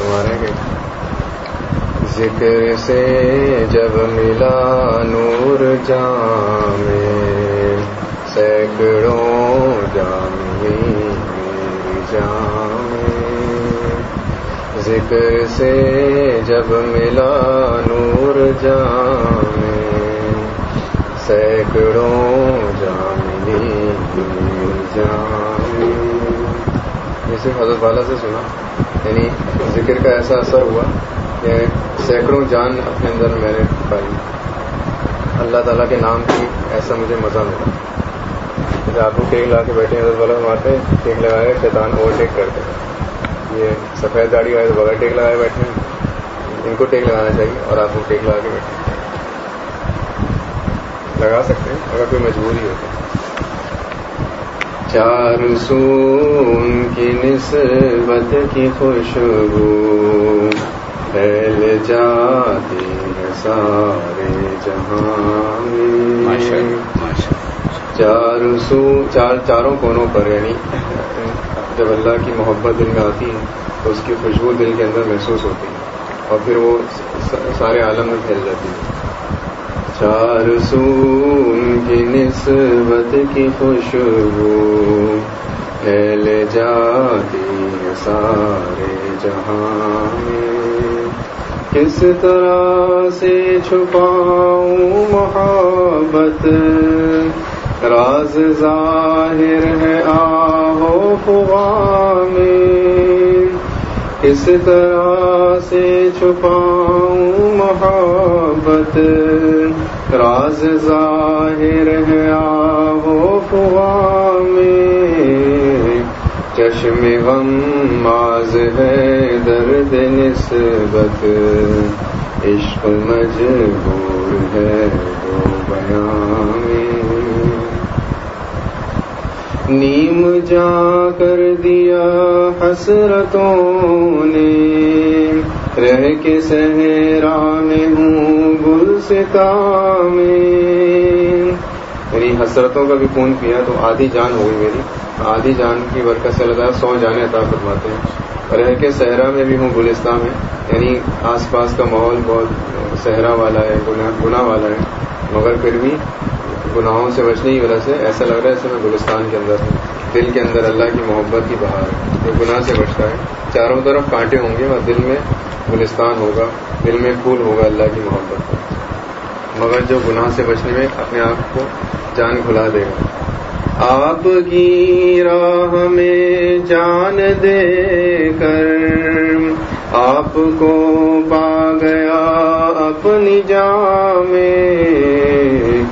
تمہارے کہ ذکر سے جب ملا نور جام سینکڑوں جامی جام ذکر سے جب ملا نور جام سینکڑوں جامنی جام جیسے حضرت والا سے سنا یعنی ذکر کا ایسا اثر ہوا کہ سینکڑوں جان اپنے اندر میں نے پائی۔ اللہ تعالیٰ کے نام کی ایسا مجھے مزہ ملا جیسے آپ کو ٹیک لگا کے بیٹھے ہیں والا مارتے ٹیک لگا کے شیطان اوور ٹیک کرتے ہیں۔ یہ سفید داڑھی والے بغیر ٹیک لگائے بیٹھے ہیں۔ ان کو ٹیک لگانا چاہیے اور آپ کو ٹیک لگا کے بیٹھے لگا سکتے ہیں، اگر کوئی مجبوری ہو تو چار سون کی نسبت کی خوشبو۔ پھیل جاتی ہے سارے جہاں چار سو چار چاروں کونوں پر یعنی جب اللہ کی محبت دل میں آتی ہے تو اس کی خوشبو دل کے اندر محسوس ہوتی ہے۔ اور پھر وہ سارے عالم میں پھیل جاتی ہے۔ چار سون کی نسبت کی خوشبو۔ پھیل سارے جہاں۔ میں کس طرح سے چھپاؤں محبت؟ راز ظاہر ہے آہو میں۔ کس طرح سے چھپاؤں محبت؟ راز ظاہر ہے آہو فوا میں۔ چشم غم ماز ہے درد نسبت۔ عشق مجبور ہے دو بیان نیم جا کر دیا حسرتوں نے۔ رہ کے صحرا میں ہوں گل ستا میں۔ میری حسرتوں کا بھی خون پیا تو آدھی جان ہو گئی میری۔ آدھی جان کی برکت سے لگا سو جانے عطا فرماتے ہیں۔ رہ کے صحرا میں بھی ہوں، گلستان میں۔ یعنی آس پاس کا ماحول بہت صحرا والا ہے، گناہ والا ہے۔ مگر پھر بھی گناہوں سے بچنے کی وجہ سے ایسا لگ رہا ہے جیسے میں گلستان کے اندر ہوں۔ دل کے اندر اللہ کی محبت کی بہار ہے۔ جو گناہ سے بچتا ہے۔ چاروں طرف کانٹے ہوں گے اور دل میں گلستان ہوگا، دل میں پھول ہوگا اللہ کی محبت مگر جو گناہ سے بچنے میں اپنے آپ کو جان کھلا دے گا۔ آپ کی راہ میں جان دے کر آپ کو پا گیا اپنی جام میں۔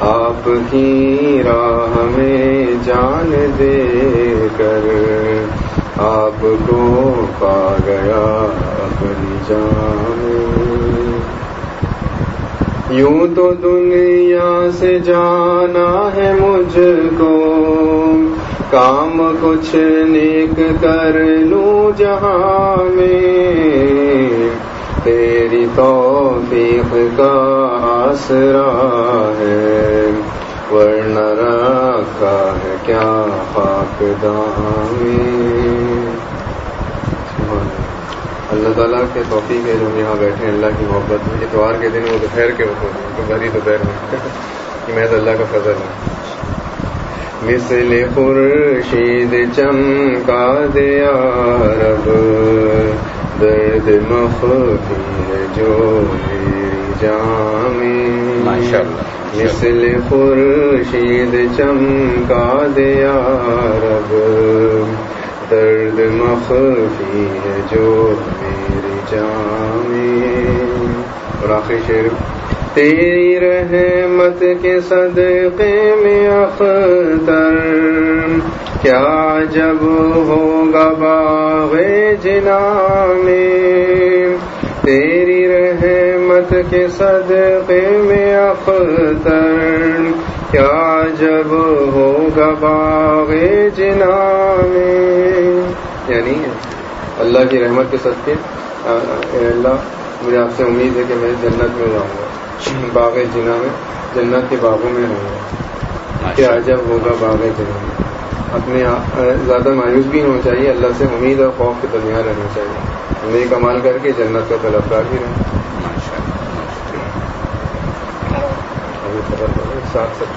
آپ کی راہ میں جان دے کر آپ کو پا گیا اپنی جان یوں تو دنیا سے جانا ہے مجھ کو۔ کام کچھ نیک کر لوں جہاں میں۔ تیری توفیق کا آسرا ہے۔ ورنہ رکھا ہے کیا پاک دامی اللہ تعالیٰ کے توفیق ہے جو یہاں بیٹھے ہیں۔ اللہ کی محبت میں اتوار کے دن وہ دوپہر کے وقت ہیں۔ تو بھری دوپہر میں۔ میں تو اللہ کا فضل ہوں۔ مثل خورشید چمکا دیا رب درد مخفی جو میری جامی۔ مثل خورشید چمکا دیا رب درد مخفی ہے جو میری جامی اور آخری شیر تیری رحمت کے صدقے میں اختر۔ کیا جب ہوگا باغ جنا میں تیری رحمت کے صدقے جب ہوگا باغ جنا میں یعنی اللہ کی رحمت کے صدقے۔ اللہ مجھے آپ سے امید ہے کہ میں جنت میں جاؤں گا۔ باغ جنا میں جنت کے باغوں میں رہوں گا۔ کہ عجب ہوگا باغ جنت اپنے زیادہ مایوس بھی ہونا چاہیے۔ اللہ سے امید اور خوف کے درمیان رہنا چاہیے۔ نیک کمال کر کے جنت کا طلبگار بھی رہے ساتھ ساتھ۔